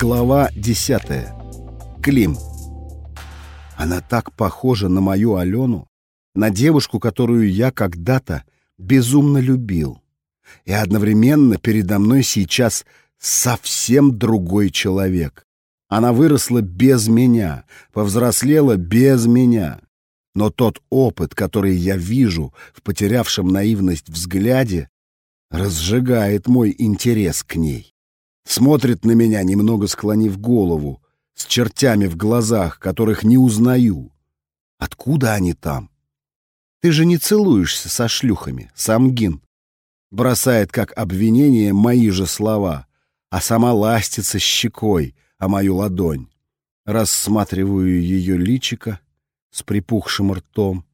Глава 10. Клим. Она так похожа на мою Алену, на девушку, которую я когда-то безумно любил. И одновременно передо мной сейчас совсем другой человек. Она выросла без меня, повзрослела без меня. Но тот опыт, который я вижу в потерявшем наивность взгляде, разжигает мой интерес к ней. Смотрит на меня, немного склонив голову, с чертями в глазах, которых не узнаю. Откуда они там? Ты же не целуешься со шлюхами, Самгин. Бросает как обвинение мои же слова, а сама ластится щекой о мою ладонь. Рассматриваю ее личико с припухшим ртом,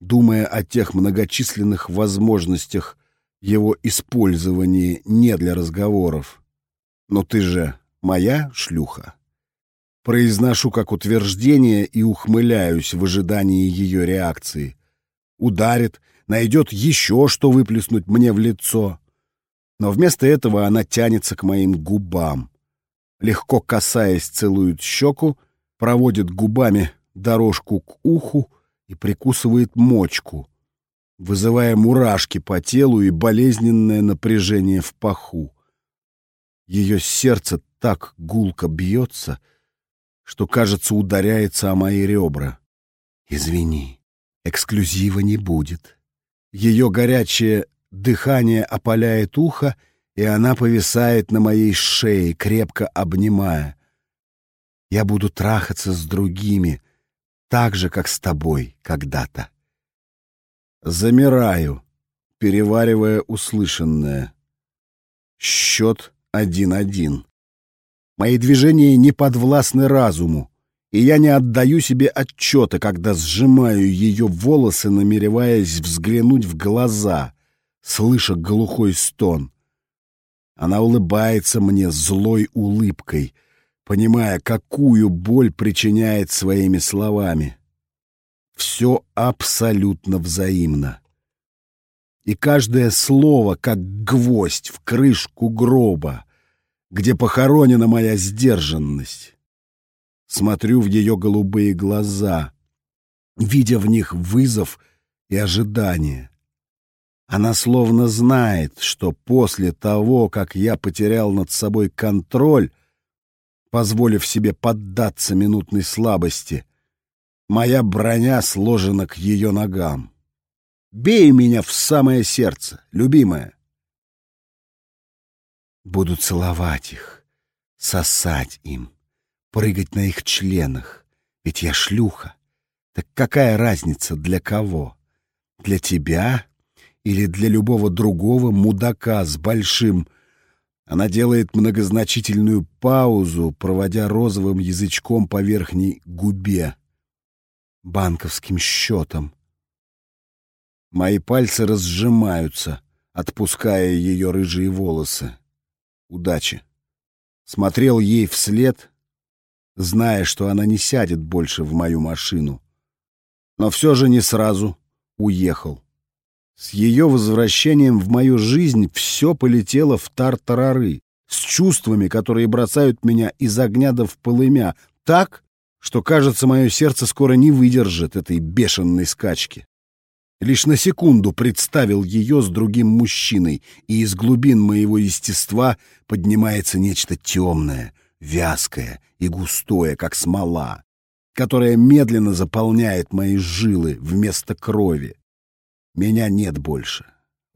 думая о тех многочисленных возможностях его использования не для разговоров. Но ты же моя шлюха. Произношу как утверждение и ухмыляюсь в ожидании ее реакции. Ударит, найдет еще что выплеснуть мне в лицо. Но вместо этого она тянется к моим губам. Легко касаясь, целует щеку, проводит губами дорожку к уху и прикусывает мочку, вызывая мурашки по телу и болезненное напряжение в паху. Ее сердце так гулко бьется, что, кажется, ударяется о мои ребра. Извини, эксклюзива не будет. Ее горячее дыхание опаляет ухо, и она повисает на моей шее, крепко обнимая. Я буду трахаться с другими, так же, как с тобой когда-то. Замираю, переваривая услышанное. Счет один-один. Мои движения не подвластны разуму, и я не отдаю себе отчета, когда сжимаю ее волосы, намереваясь взглянуть в глаза, слыша глухой стон. Она улыбается мне злой улыбкой, понимая, какую боль причиняет своими словами. Все абсолютно взаимно и каждое слово как гвоздь в крышку гроба, где похоронена моя сдержанность. Смотрю в ее голубые глаза, видя в них вызов и ожидание. Она словно знает, что после того, как я потерял над собой контроль, позволив себе поддаться минутной слабости, моя броня сложена к ее ногам. Бей меня в самое сердце, любимая. Буду целовать их, сосать им, прыгать на их членах. Ведь я шлюха. Так какая разница для кого? Для тебя или для любого другого мудака с большим... Она делает многозначительную паузу, проводя розовым язычком по верхней губе. Банковским счетом. Мои пальцы разжимаются, отпуская ее рыжие волосы. Удачи. Смотрел ей вслед, зная, что она не сядет больше в мою машину. Но все же не сразу уехал. С ее возвращением в мою жизнь все полетело в тартарары, с чувствами, которые бросают меня из огня до в полымя, так, что, кажется, мое сердце скоро не выдержит этой бешеной скачки. Лишь на секунду представил ее с другим мужчиной, и из глубин моего естества поднимается нечто темное, вязкое и густое, как смола, которое медленно заполняет мои жилы вместо крови. Меня нет больше.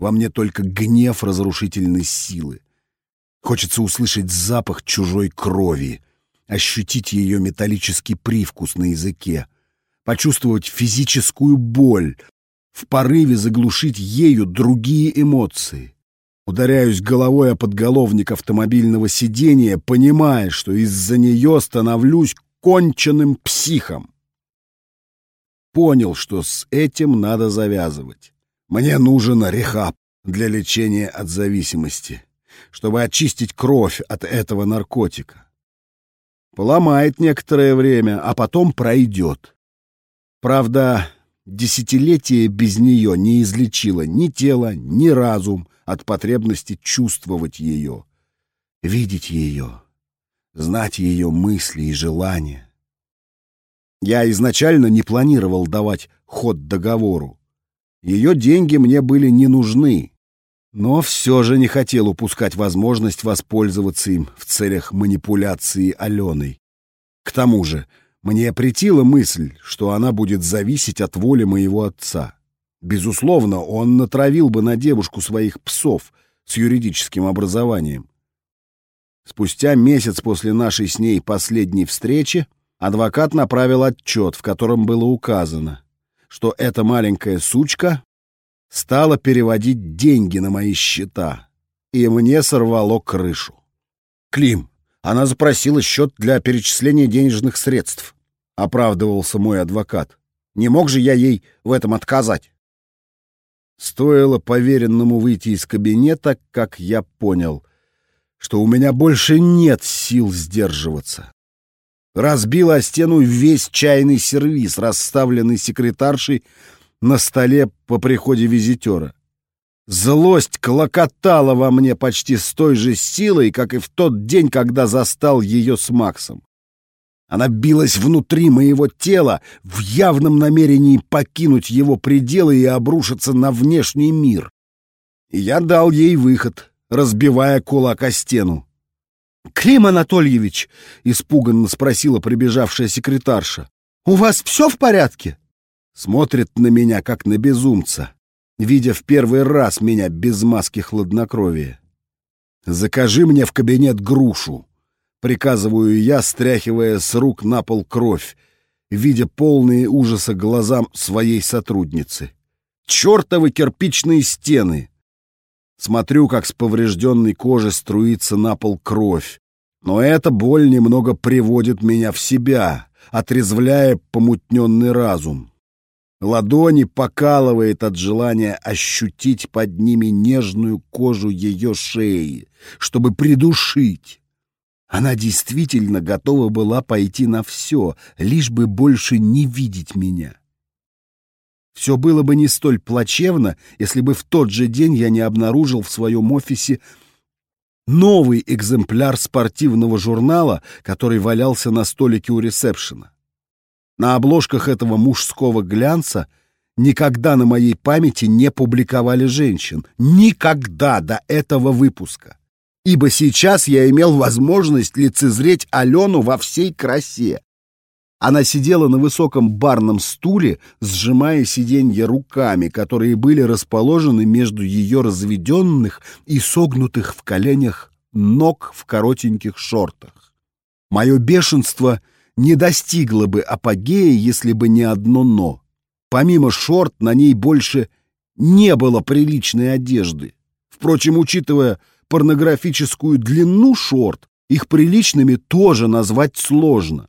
Во мне только гнев разрушительной силы. Хочется услышать запах чужой крови, ощутить ее металлический привкус на языке, почувствовать физическую боль, в порыве заглушить ею другие эмоции. Ударяюсь головой о подголовник автомобильного сидения, понимая, что из-за нее становлюсь конченным психом. Понял, что с этим надо завязывать. Мне нужен рехаб для лечения от зависимости, чтобы очистить кровь от этого наркотика. Поломает некоторое время, а потом пройдет. Правда, Десятилетие без нее не излечило ни тело, ни разум от потребности чувствовать ее, видеть ее, знать ее мысли и желания. Я изначально не планировал давать ход договору. Ее деньги мне были не нужны, но все же не хотел упускать возможность воспользоваться им в целях манипуляции Аленой. К тому же мне претила мысль, что она будет зависеть от воли моего отца. Безусловно, он натравил бы на девушку своих псов с юридическим образованием. Спустя месяц после нашей с ней последней встречи адвокат направил отчет, в котором было указано, что эта маленькая сучка стала переводить деньги на мои счета, и мне сорвало крышу. «Клим, она запросила счет для перечисления денежных средств», — оправдывался мой адвокат. «Не мог же я ей в этом отказать?» Стоило поверенному выйти из кабинета, как я понял, что у меня больше нет сил сдерживаться. Разбил о стену весь чайный сервиз, расставленный секретаршей на столе по приходе визитера. Злость клокотала во мне почти с той же силой, как и в тот день, когда застал ее с Максом. Она билась внутри моего тела в явном намерении покинуть его пределы и обрушиться на внешний мир. И я дал ей выход, разбивая кулак о стену. «Клим Анатольевич!» — испуганно спросила прибежавшая секретарша. «У вас все в порядке?» Смотрит на меня, как на безумца, видя в первый раз меня без маски хладнокровия. «Закажи мне в кабинет грушу!» Приказываю я, стряхивая с рук на пол кровь, видя полные ужаса глазам своей сотрудницы. Чёртовы кирпичные стены! Смотрю, как с поврежденной кожи струится на пол кровь. Но эта боль немного приводит меня в себя, отрезвляя помутненный разум. Ладони покалывает от желания ощутить под ними нежную кожу ее шеи, чтобы придушить. Она действительно готова была пойти на все, лишь бы больше не видеть меня. Все было бы не столь плачевно, если бы в тот же день я не обнаружил в своем офисе новый экземпляр спортивного журнала, который валялся на столике у ресепшена. На обложках этого мужского глянца никогда на моей памяти не публиковали женщин. Никогда до этого выпуска ибо сейчас я имел возможность лицезреть Алену во всей красе. Она сидела на высоком барном стуле, сжимая сиденье руками, которые были расположены между ее разведенных и согнутых в коленях ног в коротеньких шортах. Мое бешенство не достигло бы апогея, если бы не одно «но». Помимо шорт на ней больше не было приличной одежды. Впрочем, учитывая, порнографическую длину шорт, их приличными тоже назвать сложно.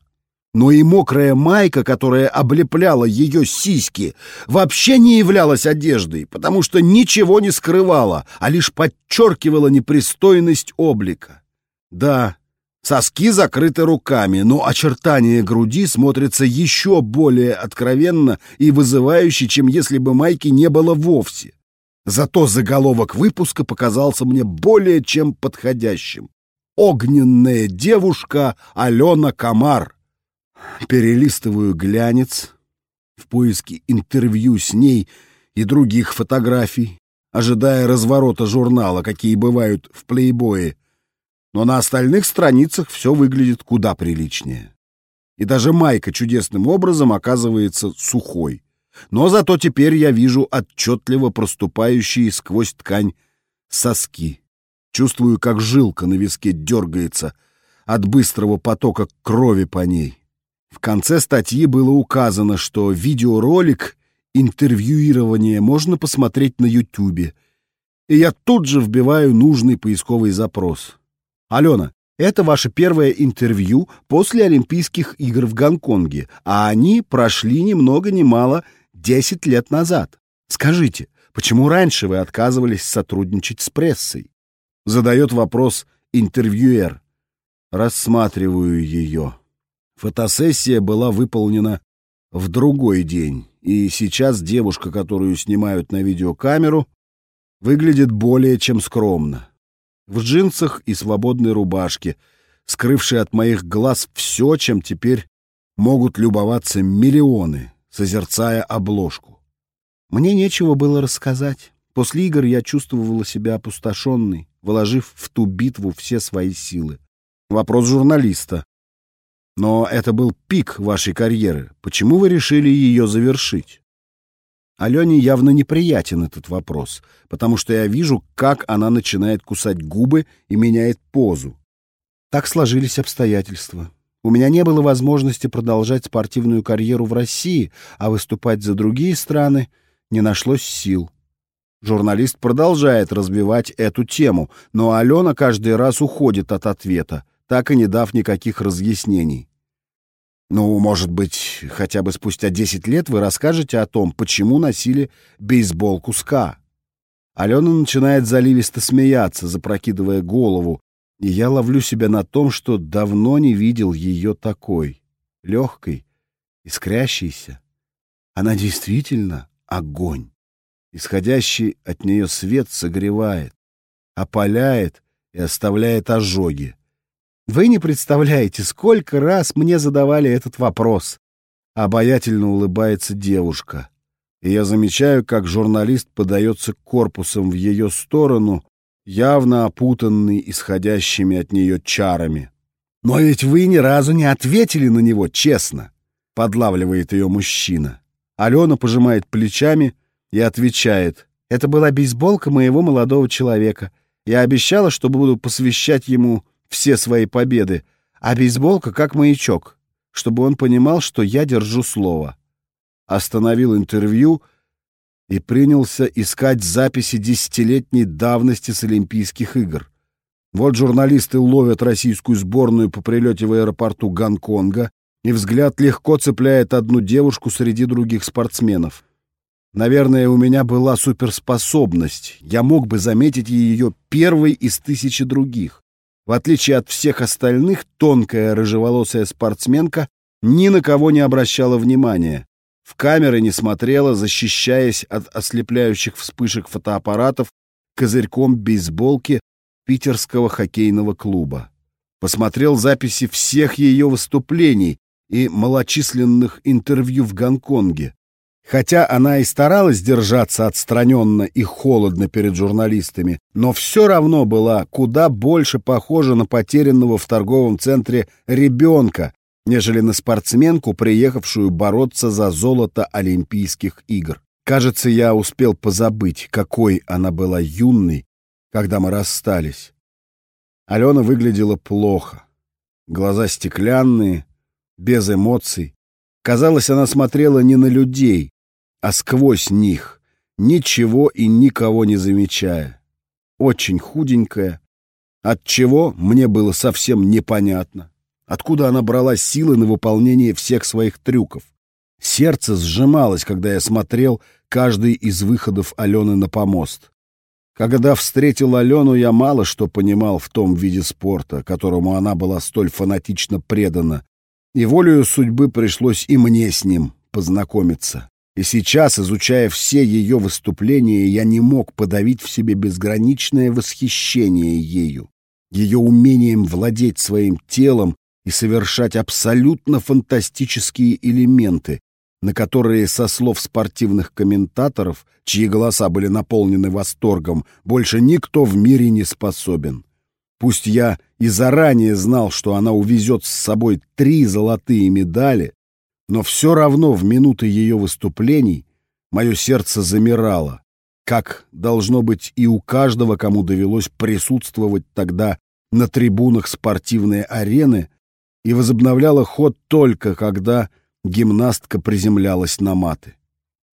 Но и мокрая майка, которая облепляла ее сиськи, вообще не являлась одеждой, потому что ничего не скрывала, а лишь подчеркивала непристойность облика. Да, соски закрыты руками, но очертания груди смотрятся еще более откровенно и вызывающе, чем если бы майки не было вовсе. Зато заголовок выпуска показался мне более чем подходящим. «Огненная девушка Алена Комар». Перелистываю глянец в поиске интервью с ней и других фотографий, ожидая разворота журнала, какие бывают в плейбое. Но на остальных страницах все выглядит куда приличнее. И даже майка чудесным образом оказывается сухой. Но зато теперь я вижу отчетливо проступающие сквозь ткань соски. Чувствую, как жилка на виске дергается от быстрого потока крови по ней. В конце статьи было указано, что видеоролик интервьюирования можно посмотреть на Ютубе. И я тут же вбиваю нужный поисковый запрос. «Алена, это ваше первое интервью после Олимпийских игр в Гонконге, а они прошли ни много ни мало 10 лет назад. Скажите, почему раньше вы отказывались сотрудничать с прессой? Задает вопрос интервьюер. Рассматриваю ее. Фотосессия была выполнена в другой день, и сейчас девушка, которую снимают на видеокамеру, выглядит более чем скромно. В джинсах и свободной рубашке, скрывший от моих глаз все, чем теперь могут любоваться миллионы, созерцая обложку. Мне нечего было рассказать. После игр я чувствовала себя опустошенной, вложив в ту битву все свои силы. Вопрос журналиста. Но это был пик вашей карьеры. Почему вы решили ее завершить? Алене явно неприятен этот вопрос, потому что я вижу, как она начинает кусать губы и меняет позу. Так сложились обстоятельства. У меня не было возможности продолжать спортивную карьеру в России, а выступать за другие страны не нашлось сил. Журналист продолжает разбивать эту тему, но Алена каждый раз уходит от ответа, так и не дав никаких разъяснений. Ну, может быть, хотя бы спустя 10 лет вы расскажете о том, почему носили бейсболку СКА. Алена начинает заливисто смеяться, запрокидывая голову, и я ловлю себя на том, что давно не видел ее такой, легкой, искрящейся. Она действительно огонь. Исходящий от нее свет согревает, опаляет и оставляет ожоги. Вы не представляете, сколько раз мне задавали этот вопрос. Обаятельно улыбается девушка. И я замечаю, как журналист подается корпусом в ее сторону, явно опутанный исходящими от нее чарами. «Но ведь вы ни разу не ответили на него честно», — подлавливает ее мужчина. Алена пожимает плечами и отвечает. «Это была бейсболка моего молодого человека. Я обещала, что буду посвящать ему все свои победы, а бейсболка как маячок, чтобы он понимал, что я держу слово. Остановил интервью и принялся искать записи десятилетней давности с Олимпийских игр. Вот журналисты ловят российскую сборную по прилете в аэропорту Гонконга, и взгляд легко цепляет одну девушку среди других спортсменов. Наверное, у меня была суперспособность. Я мог бы заметить ее первой из тысячи других. В отличие от всех остальных, тонкая рыжеволосая спортсменка ни на кого не обращала внимания. В камеры не смотрела, защищаясь от ослепляющих вспышек фотоаппаратов козырьком бейсболки питерского хоккейного клуба. Посмотрел записи всех ее выступлений и малочисленных интервью в Гонконге. Хотя она и старалась держаться отстраненно и холодно перед журналистами, но все равно была куда больше похожа на потерянного в торговом центре ребенка, нежели на спортсменку, приехавшую бороться за золото Олимпийских игр. Кажется, я успел позабыть, какой она была юной, когда мы расстались. Алена выглядела плохо. Глаза стеклянные, без эмоций. Казалось, она смотрела не на людей, а сквозь них, ничего и никого не замечая. Очень худенькая, от чего мне было совсем непонятно. Откуда она брала силы на выполнение всех своих трюков? Сердце сжималось, когда я смотрел каждый из выходов Алены на помост. Когда встретил Алену, я мало что понимал в том виде спорта, которому она была столь фанатично предана, и волею судьбы пришлось и мне с ним познакомиться. И сейчас, изучая все ее выступления, я не мог подавить в себе безграничное восхищение ею, ее умением владеть своим телом и совершать абсолютно фантастические элементы, на которые, со слов спортивных комментаторов, чьи голоса были наполнены восторгом, больше никто в мире не способен. Пусть я и заранее знал, что она увезет с собой три золотые медали, но все равно в минуты ее выступлений мое сердце замирало, как должно быть и у каждого, кому довелось присутствовать тогда на трибунах спортивной арены и возобновляла ход только когда гимнастка приземлялась на маты.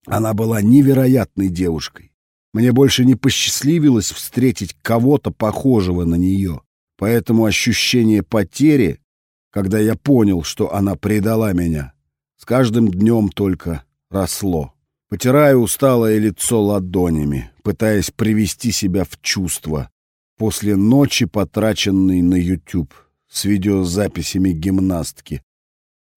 Она была невероятной девушкой. Мне больше не посчастливилось встретить кого-то похожего на нее, поэтому ощущение потери, когда я понял, что она предала меня, с каждым днем только росло. Потираю усталое лицо ладонями, пытаясь привести себя в чувство после ночи, потраченной на YouTube с видеозаписями гимнастки.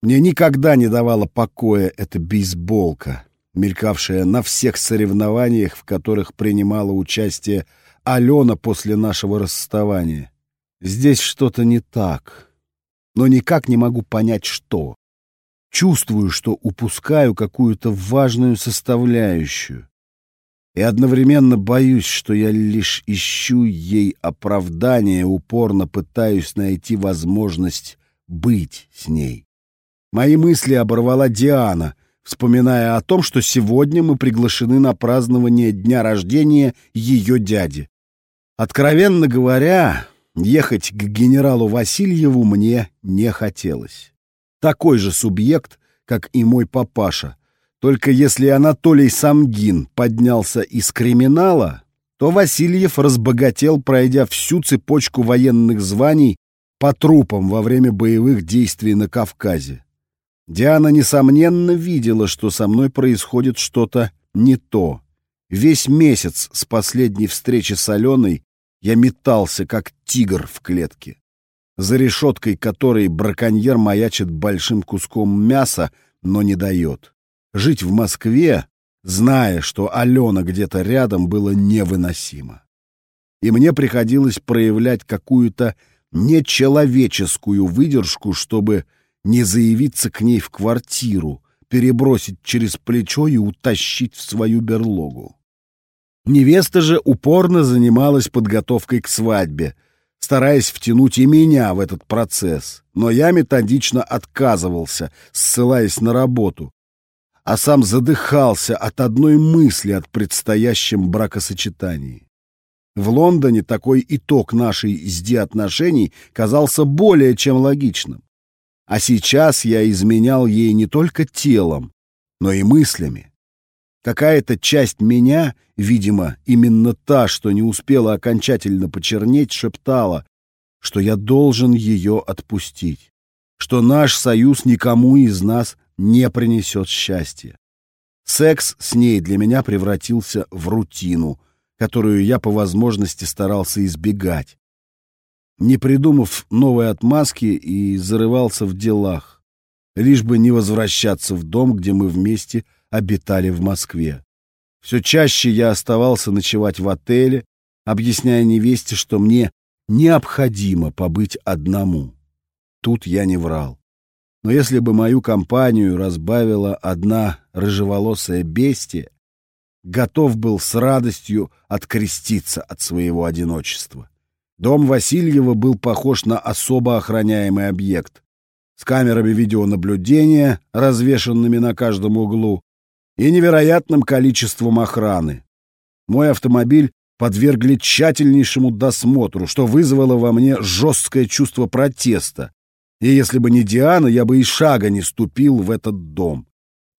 Мне никогда не давала покоя эта бейсболка, мелькавшая на всех соревнованиях, в которых принимала участие Алена после нашего расставания. Здесь что-то не так, но никак не могу понять, что. Чувствую, что упускаю какую-то важную составляющую. И одновременно боюсь, что я лишь ищу ей оправдание, упорно пытаюсь найти возможность быть с ней. Мои мысли оборвала Диана, вспоминая о том, что сегодня мы приглашены на празднование дня рождения ее дяди. Откровенно говоря, ехать к генералу Васильеву мне не хотелось. Такой же субъект, как и мой папаша. Только если Анатолий Самгин поднялся из криминала, то Васильев разбогател, пройдя всю цепочку военных званий по трупам во время боевых действий на Кавказе. Диана, несомненно, видела, что со мной происходит что-то не то. Весь месяц с последней встречи с Аленой я метался, как тигр в клетке. За решеткой которой браконьер маячит большим куском мяса, но не дает. Жить в Москве, зная, что Алена где-то рядом, было невыносимо. И мне приходилось проявлять какую-то нечеловеческую выдержку, чтобы не заявиться к ней в квартиру, перебросить через плечо и утащить в свою берлогу. Невеста же упорно занималась подготовкой к свадьбе, стараясь втянуть и меня в этот процесс, но я методично отказывался, ссылаясь на работу, а сам задыхался от одной мысли от предстоящем бракосочетании. В Лондоне такой итог нашей сди отношений казался более чем логичным. А сейчас я изменял ей не только телом, но и мыслями. Какая-то часть меня, видимо, именно та, что не успела окончательно почернеть, шептала, что я должен ее отпустить, что наш союз никому из нас не принесет счастья. Секс с ней для меня превратился в рутину, которую я по возможности старался избегать, не придумав новой отмазки и зарывался в делах, лишь бы не возвращаться в дом, где мы вместе обитали в Москве. Все чаще я оставался ночевать в отеле, объясняя невесте, что мне необходимо побыть одному. Тут я не врал. Но если бы мою компанию разбавила одна рыжеволосая бестия, готов был с радостью откреститься от своего одиночества. Дом Васильева был похож на особо охраняемый объект с камерами видеонаблюдения, развешанными на каждом углу, и невероятным количеством охраны. Мой автомобиль подвергли тщательнейшему досмотру, что вызвало во мне жесткое чувство протеста. И если бы не Диана, я бы и шага не ступил в этот дом.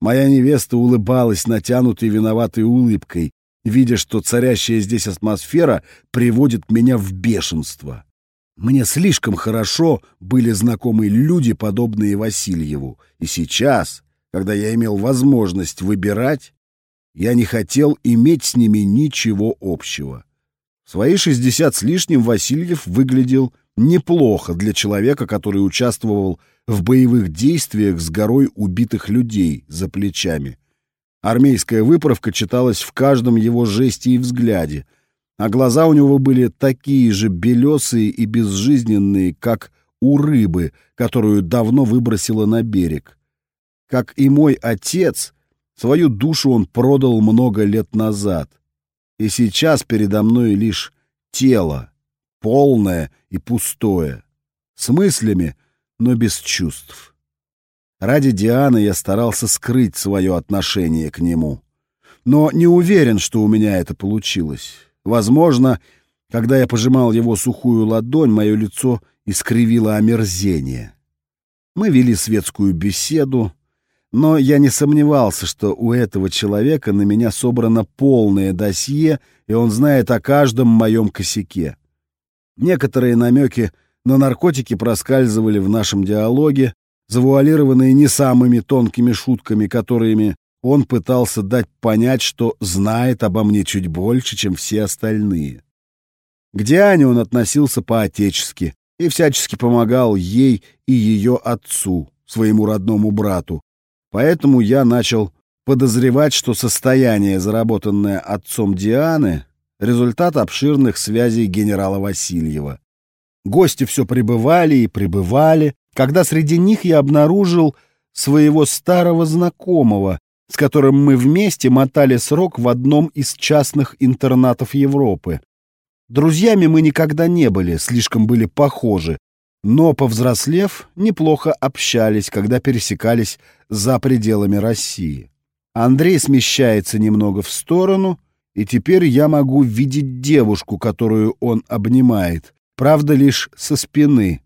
Моя невеста улыбалась натянутой виноватой улыбкой, видя, что царящая здесь атмосфера приводит меня в бешенство. Мне слишком хорошо были знакомы люди, подобные Васильеву, и сейчас, когда я имел возможность выбирать, я не хотел иметь с ними ничего общего. В свои шестьдесят с лишним Васильев выглядел неплохо для человека, который участвовал в боевых действиях с горой убитых людей за плечами. Армейская выправка читалась в каждом его жесте и взгляде, а глаза у него были такие же белесые и безжизненные, как у рыбы, которую давно выбросила на берег. Как и мой отец, свою душу он продал много лет назад. И сейчас передо мной лишь тело, полное и пустое, с мыслями, но без чувств. Ради Дианы я старался скрыть свое отношение к нему. Но не уверен, что у меня это получилось. Возможно, когда я пожимал его сухую ладонь, мое лицо искривило омерзение. Мы вели светскую беседу, но я не сомневался, что у этого человека на меня собрано полное досье, и он знает о каждом моем косяке. Некоторые намеки на наркотики проскальзывали в нашем диалоге, завуалированные не самыми тонкими шутками, которыми он пытался дать понять, что знает обо мне чуть больше, чем все остальные. К Диане он относился по-отечески и всячески помогал ей и ее отцу, своему родному брату, Поэтому я начал подозревать, что состояние, заработанное отцом Дианы, результат обширных связей генерала Васильева. Гости все прибывали и прибывали, когда среди них я обнаружил своего старого знакомого, с которым мы вместе мотали срок в одном из частных интернатов Европы. Друзьями мы никогда не были, слишком были похожи, но, повзрослев, неплохо общались, когда пересекались за пределами России. Андрей смещается немного в сторону, и теперь я могу видеть девушку, которую он обнимает, правда, лишь со спины.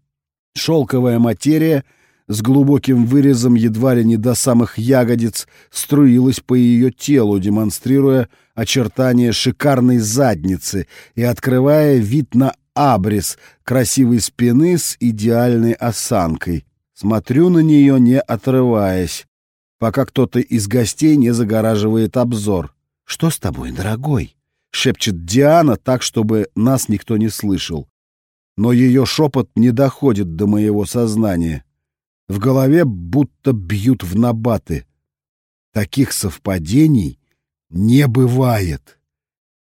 Шелковая материя с глубоким вырезом едва ли не до самых ягодиц струилась по ее телу, демонстрируя очертания шикарной задницы и открывая вид на абрис красивой спины с идеальной осанкой. Смотрю на нее, не отрываясь, пока кто-то из гостей не загораживает обзор. «Что с тобой, дорогой?» — шепчет Диана так, чтобы нас никто не слышал. Но ее шепот не доходит до моего сознания. В голове будто бьют в набаты. Таких совпадений не бывает.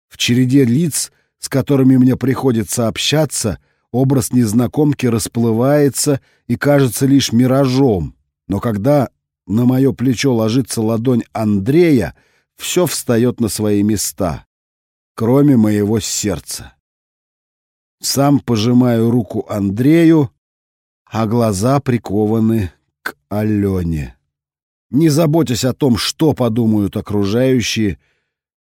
В череде лиц, с которыми мне приходится общаться, образ незнакомки расплывается и кажется лишь миражом. Но когда на мое плечо ложится ладонь Андрея, все встает на свои места, кроме моего сердца. Сам пожимаю руку Андрею, а глаза прикованы к Алене. Не заботясь о том, что подумают окружающие,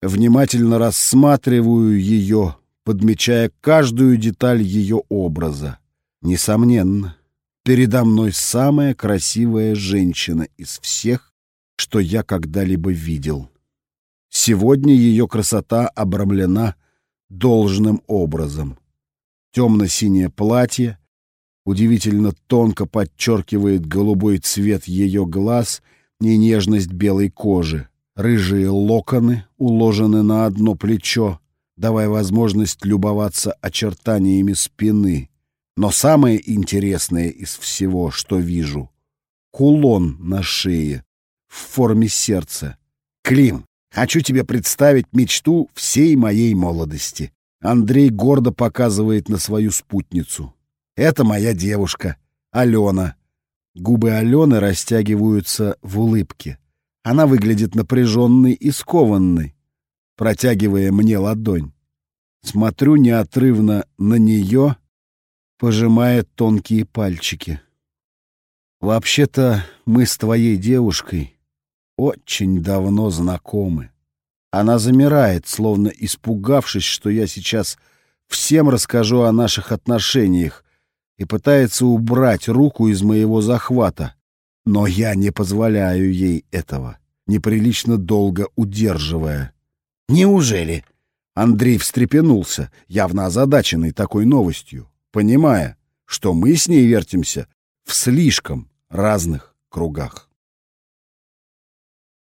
внимательно рассматриваю ее, подмечая каждую деталь ее образа. Несомненно, передо мной самая красивая женщина из всех, что я когда-либо видел. Сегодня ее красота обрамлена должным образом. Темно-синее платье удивительно тонко подчеркивает голубой цвет ее глаз и нежность белой кожи. Рыжие локоны уложены на одно плечо, давая возможность любоваться очертаниями спины. Но самое интересное из всего, что вижу — кулон на шее в форме сердца. Клим, Хочу тебе представить мечту всей моей молодости. Андрей гордо показывает на свою спутницу. Это моя девушка, Алена. Губы Алены растягиваются в улыбке. Она выглядит напряженной и скованной, протягивая мне ладонь. Смотрю неотрывно на нее, пожимая тонкие пальчики. Вообще-то мы с твоей девушкой очень давно знакомы. Она замирает, словно испугавшись, что я сейчас всем расскажу о наших отношениях, и пытается убрать руку из моего захвата. Но я не позволяю ей этого, неприлично долго удерживая. «Неужели?» Андрей встрепенулся, явно озадаченный такой новостью, понимая, что мы с ней вертимся в слишком разных кругах.